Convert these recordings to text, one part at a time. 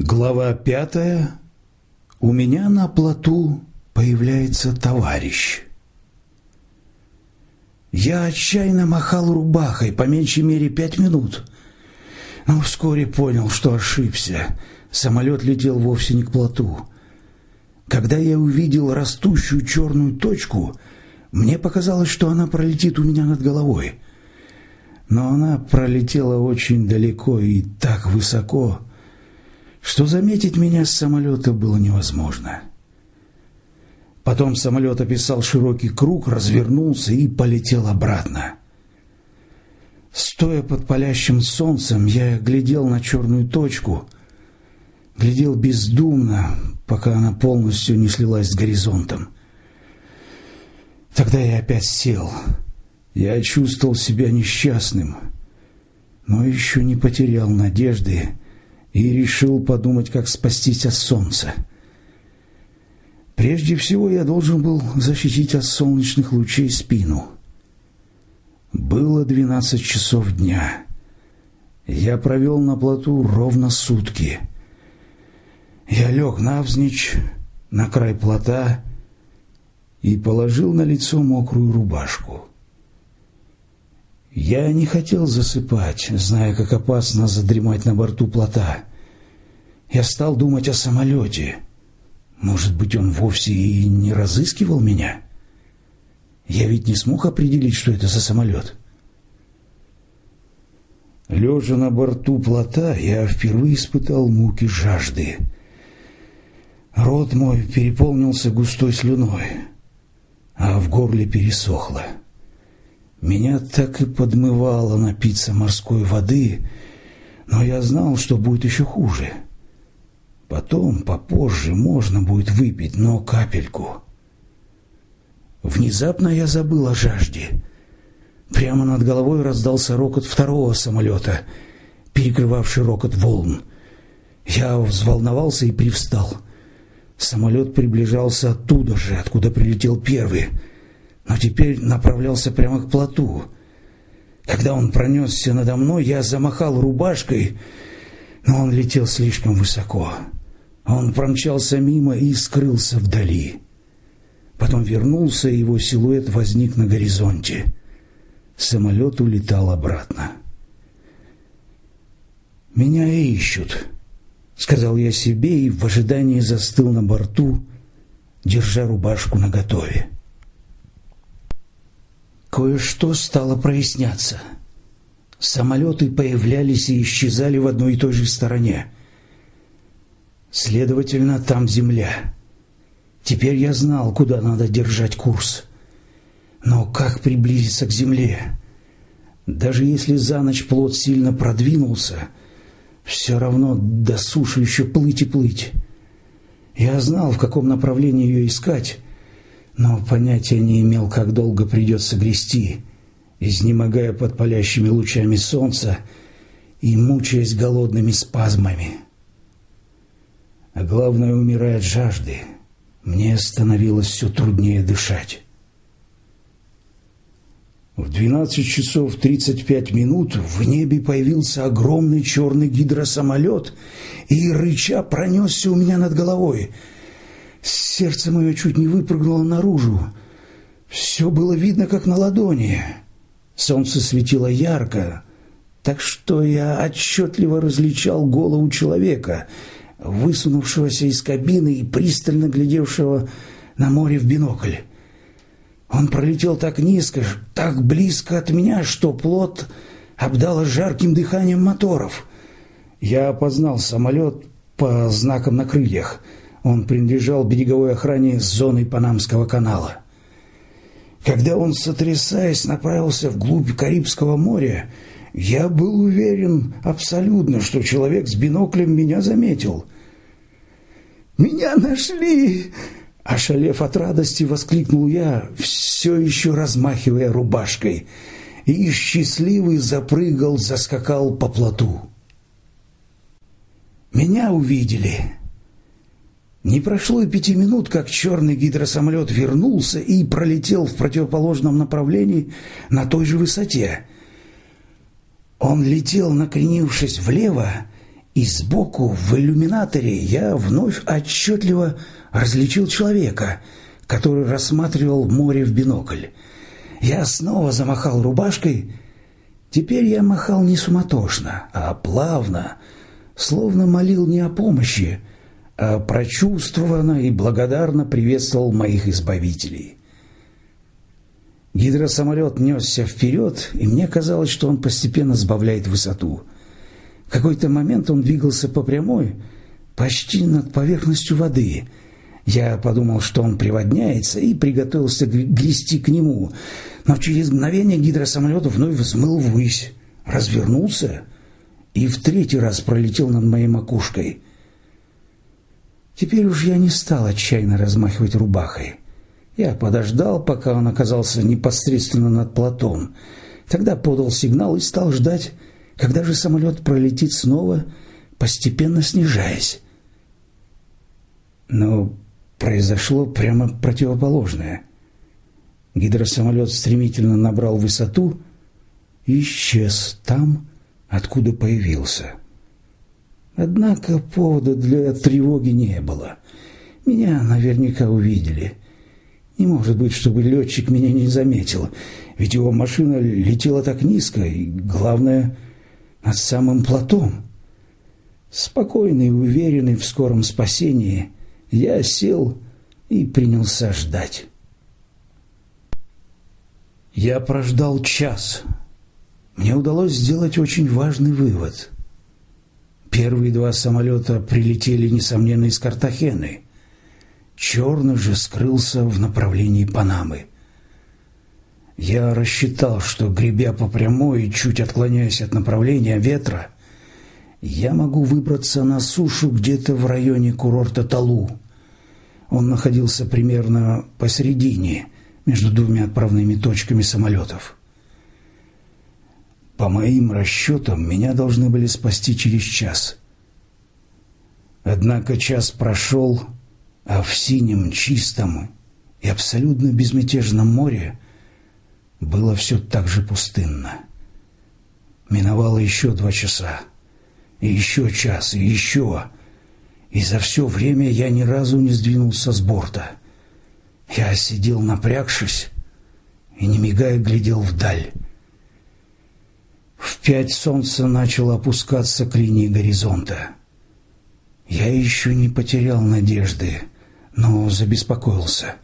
Глава пятая. У меня на плоту появляется товарищ. Я отчаянно махал рубахой по меньшей мере пять минут, но вскоре понял, что ошибся. Самолет летел вовсе не к плоту. Когда я увидел растущую черную точку, мне показалось, что она пролетит у меня над головой. Но она пролетела очень далеко и так высоко, что заметить меня с самолета было невозможно. Потом самолет описал широкий круг, развернулся и полетел обратно. Стоя под палящим солнцем, я глядел на черную точку, глядел бездумно, пока она полностью не слилась с горизонтом. Тогда я опять сел. Я чувствовал себя несчастным, но еще не потерял надежды и решил подумать, как спастись от солнца. Прежде всего я должен был защитить от солнечных лучей спину. Было двенадцать часов дня. Я провел на плоту ровно сутки. Я лег навзничь на край плота и положил на лицо мокрую рубашку. Я не хотел засыпать, зная, как опасно задремать на борту плота. Я стал думать о самолете. Может быть, он вовсе и не разыскивал меня? Я ведь не смог определить, что это за самолет. Лежа на борту плота, я впервые испытал муки жажды. Рот мой переполнился густой слюной, а в горле пересохло. Меня так и подмывало напиться морской воды, но я знал, что будет еще хуже. Потом, попозже, можно будет выпить, но капельку. Внезапно я забыл о жажде. Прямо над головой раздался рокот второго самолета, перекрывавший рокот волн. Я взволновался и привстал. Самолет приближался оттуда же, откуда прилетел первый — но теперь направлялся прямо к плоту. Когда он пронесся надо мной, я замахал рубашкой, но он летел слишком высоко. Он промчался мимо и скрылся вдали. Потом вернулся, и его силуэт возник на горизонте. Самолет улетал обратно. «Меня ищут», — сказал я себе и в ожидании застыл на борту, держа рубашку наготове кое-что стало проясняться. Самолеты появлялись и исчезали в одной и той же стороне. Следовательно, там земля. Теперь я знал, куда надо держать курс. Но как приблизиться к земле? Даже если за ночь плод сильно продвинулся, все равно до суши еще плыть и плыть. Я знал, в каком направлении ее искать, но понятия не имел, как долго придется грести, изнемогая под палящими лучами солнца и мучаясь голодными спазмами. А главное, умирая от жажды, мне становилось все труднее дышать. В 12 часов 35 минут в небе появился огромный черный гидросамолет и, рыча, пронесся у меня над головой – Сердце мое чуть не выпрыгнуло наружу. Все было видно, как на ладони. Солнце светило ярко, так что я отчетливо различал голову человека, высунувшегося из кабины и пристально глядевшего на море в бинокль. Он пролетел так низко, так близко от меня, что плот обдало жарким дыханием моторов. Я опознал самолет по знакам на крыльях — он принадлежал береговой охране зоны Панамского канала. Когда он, сотрясаясь, направился вглубь Карибского моря, я был уверен абсолютно, что человек с биноклем меня заметил. «Меня нашли!» Ошалев от радости, воскликнул я, все еще размахивая рубашкой, и счастливый запрыгал, заскакал по плоту. Меня увидели. Не прошло и пяти минут, как черный гидросамолет вернулся и пролетел в противоположном направлении на той же высоте. Он летел, накренившись влево, и сбоку в иллюминаторе я вновь отчетливо различил человека, который рассматривал море в бинокль. Я снова замахал рубашкой. Теперь я махал не суматошно, а плавно, словно молил не о помощи, прочувствованно и благодарно приветствовал моих избавителей. Гидросамолет несся вперед, и мне казалось, что он постепенно сбавляет высоту. В какой-то момент он двигался по прямой, почти над поверхностью воды. Я подумал, что он приводняется, и приготовился грести к нему. Но через мгновение гидросамолет вновь взмыл ввысь, развернулся и в третий раз пролетел над моей макушкой. Теперь уж я не стал отчаянно размахивать рубахой. Я подождал, пока он оказался непосредственно над платом. Тогда подал сигнал и стал ждать, когда же самолет пролетит снова, постепенно снижаясь. Но произошло прямо противоположное. Гидросамолет стремительно набрал высоту и исчез там, откуда появился. Однако повода для тревоги не было. Меня наверняка увидели. Не может быть, чтобы летчик меня не заметил, ведь его машина летела так низко, и, главное, над самым платом. Спокойный и уверенный в скором спасении, я сел и принялся ждать. Я прождал час. Мне удалось сделать очень важный вывод. Первые два самолета прилетели, несомненно, из Картахены. Черный же скрылся в направлении Панамы. Я рассчитал, что, гребя по прямой и чуть отклоняясь от направления ветра, я могу выбраться на сушу где-то в районе курорта Талу. Он находился примерно посередине, между двумя отправными точками самолетов. По моим расчетам, меня должны были спасти через час. Однако час прошел, а в синем, чистом и абсолютно безмятежном море было все так же пустынно. Миновало еще два часа, и еще час, и еще. И за все время я ни разу не сдвинулся с борта. Я сидел напрягшись и, не мигая, глядел вдаль. Пять солнце начало опускаться к линии горизонта. Я еще не потерял надежды, но забеспокоился.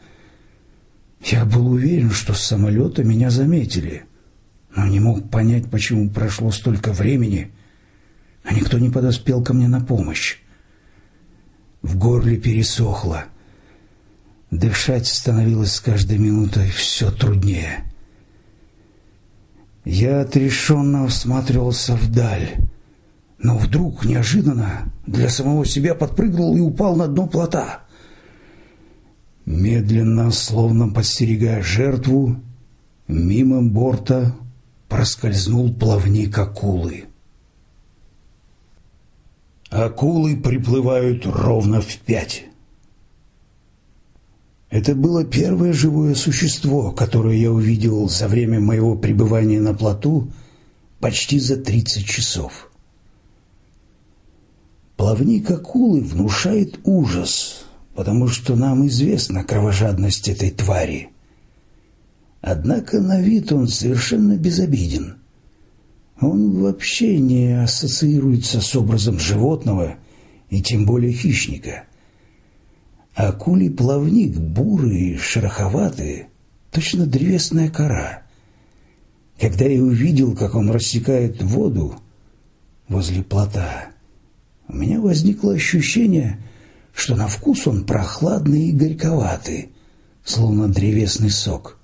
Я был уверен, что с самолета меня заметили, но не мог понять, почему прошло столько времени, а никто не подоспел ко мне на помощь. В горле пересохло. Дышать становилось с каждой минутой все труднее. Я отрешенно всматривался вдаль, но вдруг, неожиданно, для самого себя подпрыгнул и упал на дно плота. Медленно, словно подстерегая жертву, мимо борта проскользнул плавник акулы. Акулы приплывают ровно в пять. Это было первое живое существо, которое я увидел за время моего пребывания на плоту почти за 30 часов. Плавник акулы внушает ужас, потому что нам известна кровожадность этой твари. Однако на вид он совершенно безобиден. Он вообще не ассоциируется с образом животного и тем более хищника – Акулий плавник бурый, шероховатый, точно древесная кора. Когда я увидел, как он рассекает воду возле плота, у меня возникло ощущение, что на вкус он прохладный и горьковатый, словно древесный сок.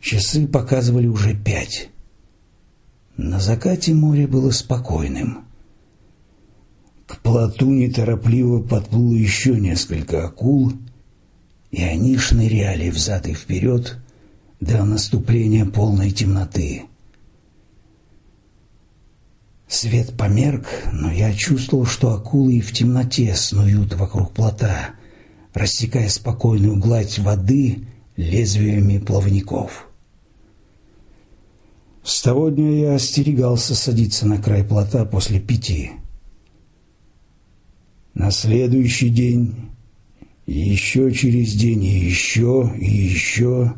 Часы показывали уже пять. На закате море было спокойным. К плоту неторопливо подплыло еще несколько акул, и они шныряли взад и вперед до наступления полной темноты. Свет померк, но я чувствовал, что акулы и в темноте снуют вокруг плота, рассекая спокойную гладь воды лезвиями плавников. С того дня я остерегался садиться на край плота после пяти. На следующий день, еще через день, и еще, и еще,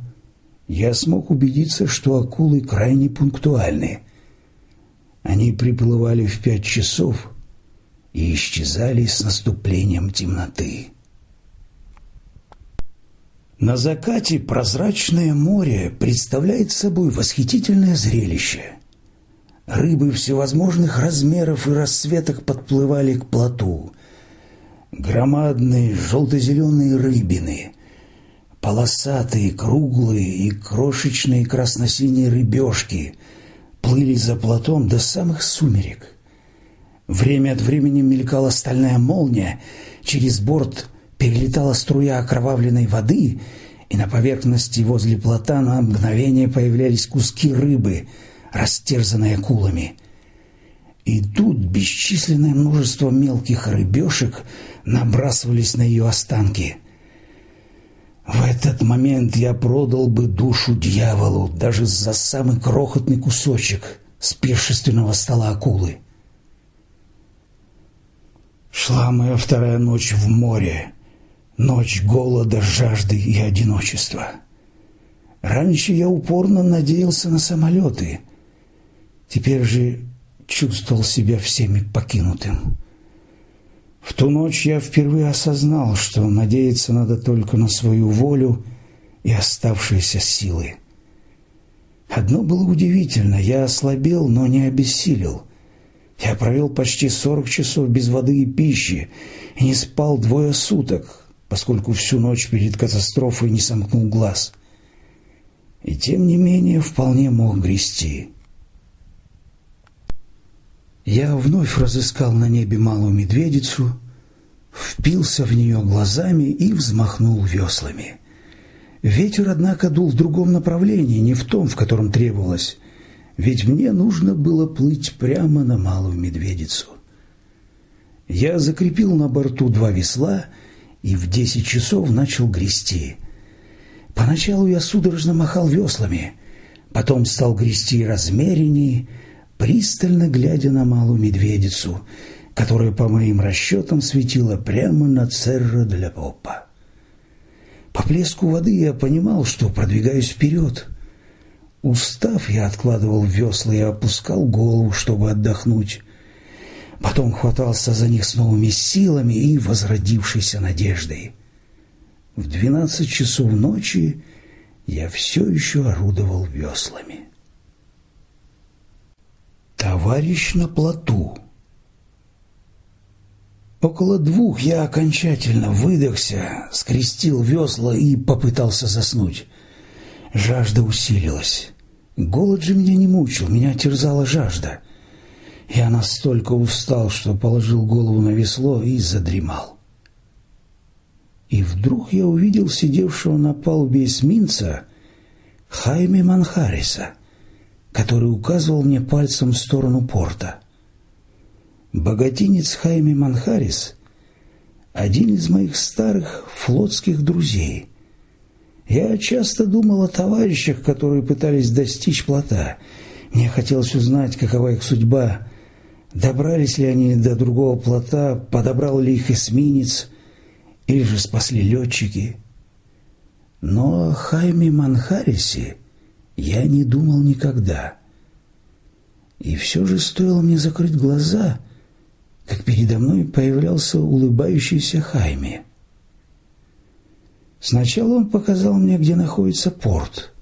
я смог убедиться, что акулы крайне пунктуальны. Они приплывали в пять часов и исчезали с наступлением темноты. На закате прозрачное море представляет собой восхитительное зрелище. Рыбы всевозможных размеров и расцветок подплывали к плоту. Громадные желто-зеленые рыбины, полосатые, круглые и крошечные красно-синие рыбешки плыли за плотом до самых сумерек. Время от времени мелькала стальная молния, через борт – перелетала струя окровавленной воды, и на поверхности возле плота на мгновение появлялись куски рыбы, растерзанные акулами. И тут бесчисленное множество мелких рыбешек набрасывались на ее останки. В этот момент я продал бы душу дьяволу даже за самый крохотный кусочек с пиршественного стола акулы. Шла моя вторая ночь в море, Ночь голода, жажды и одиночества. Раньше я упорно надеялся на самолеты. Теперь же чувствовал себя всеми покинутым. В ту ночь я впервые осознал, что надеяться надо только на свою волю и оставшиеся силы. Одно было удивительно, я ослабел, но не обессилел. Я провел почти сорок часов без воды и пищи и не спал двое суток, поскольку всю ночь перед катастрофой не сомкнул глаз. И тем не менее вполне мог грести. Я вновь разыскал на небе малую медведицу, впился в нее глазами и взмахнул веслами. Ветер, однако, дул в другом направлении, не в том, в котором требовалось, ведь мне нужно было плыть прямо на малую медведицу. Я закрепил на борту два весла — и в десять часов начал грести. Поначалу я судорожно махал веслами, потом стал грести размереннее, пристально глядя на малую медведицу, которая, по моим расчетам, светила прямо на Церро для Попа. По плеску воды я понимал, что продвигаюсь вперед. Устав, я откладывал весла и опускал голову, чтобы отдохнуть потом хватался за них с новыми силами и возродившейся надеждой. В двенадцать часов ночи я все еще орудовал веслами. Товарищ на плоту. Около двух я окончательно выдохся, скрестил весла и попытался заснуть. Жажда усилилась. Голод же меня не мучил, меня терзала жажда. Я настолько устал, что положил голову на весло и задремал. И вдруг я увидел сидевшего на палубе эсминца Хайме Манхариса, который указывал мне пальцем в сторону порта. Богатинец Хайме Манхарис – один из моих старых флотских друзей. Я часто думал о товарищах, которые пытались достичь плота. Мне хотелось узнать, какова их судьба – Добрались ли они до другого плота, подобрал ли их эсминец, или же спасли летчики. Но о Хайме Манхарисе я не думал никогда. И все же стоило мне закрыть глаза, как передо мной появлялся улыбающийся Хайме. Сначала он показал мне, где находится порт,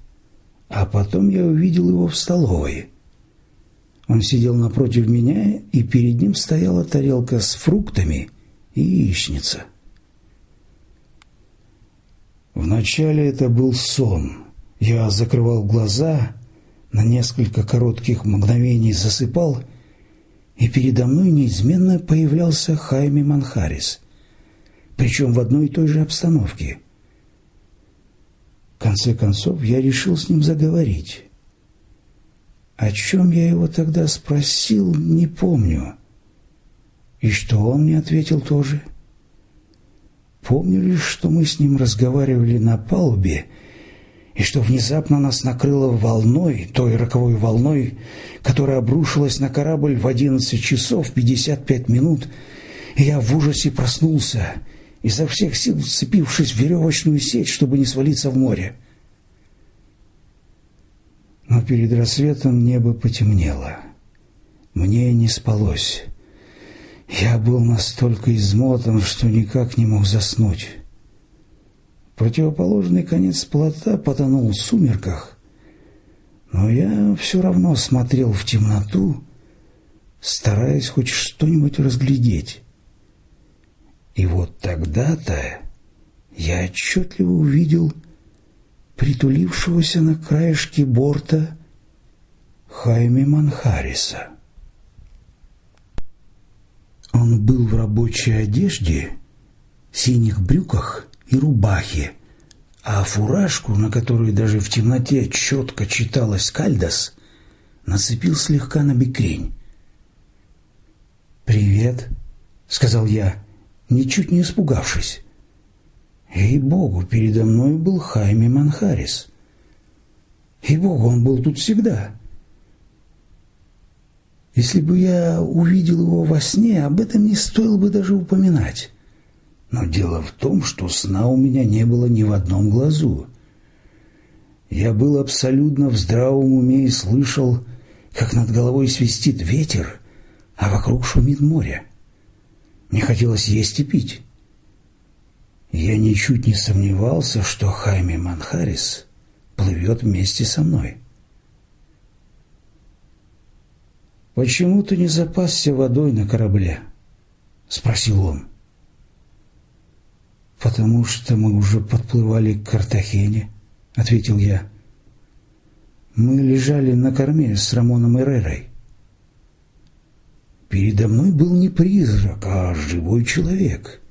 а потом я увидел его в столовой – он сидел напротив меня, и перед ним стояла тарелка с фруктами и яичница. Вначале это был сон. Я закрывал глаза, на несколько коротких мгновений засыпал, и передо мной неизменно появлялся Хайми Манхарис, причем в одной и той же обстановке. В конце концов, я решил с ним заговорить. О чем я его тогда спросил, не помню. И что он мне ответил тоже. Помню лишь, что мы с ним разговаривали на палубе, и что внезапно нас накрыло волной, той роковой волной, которая обрушилась на корабль в 11 часов 55 минут, и я в ужасе проснулся, изо всех сил вцепившись в веревочную сеть, чтобы не свалиться в море. Но перед рассветом небо потемнело. Мне не спалось. Я был настолько измотан, что никак не мог заснуть. Противоположный конец плота потонул в сумерках, но я все равно смотрел в темноту, стараясь хоть что-нибудь разглядеть. И вот тогда-то я отчетливо увидел притулившегося на краешке борта Хайме Манхариса. Он был в рабочей одежде, синих брюках и рубахе, а фуражку, на которую даже в темноте четко читалось «Кальдас», нацепил слегка на бекрень. «Привет», — сказал я, ничуть не испугавшись. Ей-богу, передо мной был Хайме Манхарис. Ей-богу, он был тут всегда. Если бы я увидел его во сне, об этом не стоило бы даже упоминать. Но дело в том, что сна у меня не было ни в одном глазу. Я был абсолютно в здравом уме и слышал, как над головой свистит ветер, а вокруг шумит море. Мне хотелось есть и пить. Я ничуть не сомневался, что Хайме Манхарис плывет вместе со мной. «Почему ты не запасся водой на корабле?» — спросил он. «Потому что мы уже подплывали к Картахене», — ответил я. «Мы лежали на корме с Рамоном Эрерой. Передо мной был не призрак, а живой человек,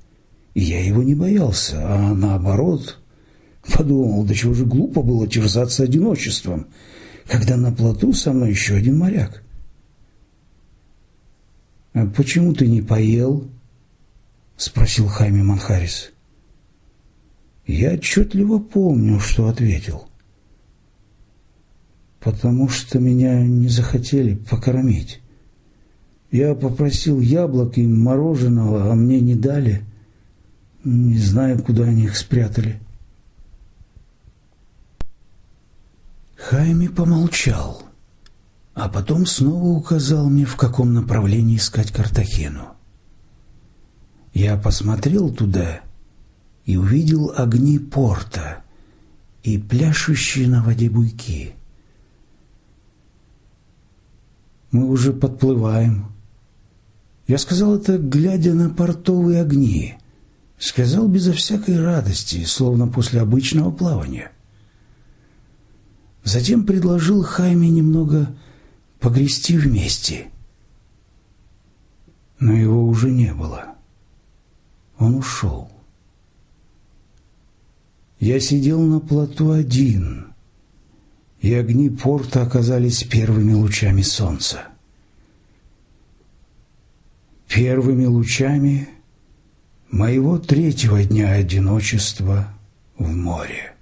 и я его не боялся, а наоборот подумал, до чего же глупо было терзаться одиночеством, когда на плоту со мной еще один моряк. «А почему ты не поел?» — спросил Хайми Манхарис. Я отчетливо помню, что ответил. «Потому что меня не захотели покормить. Я попросил яблок и мороженого, а мне не дали. Не знаю, куда они их спрятали». Хайми помолчал а потом снова указал мне, в каком направлении искать Картахену. Я посмотрел туда и увидел огни порта и пляшущие на воде буйки. Мы уже подплываем. Я сказал это, глядя на портовые огни. Сказал безо всякой радости, словно после обычного плавания. Затем предложил Хайме немного погрести вместе. Но его уже не было. Он ушел. Я сидел на плоту один, и огни порта оказались первыми лучами солнца. Первыми лучами моего третьего дня одиночества в море.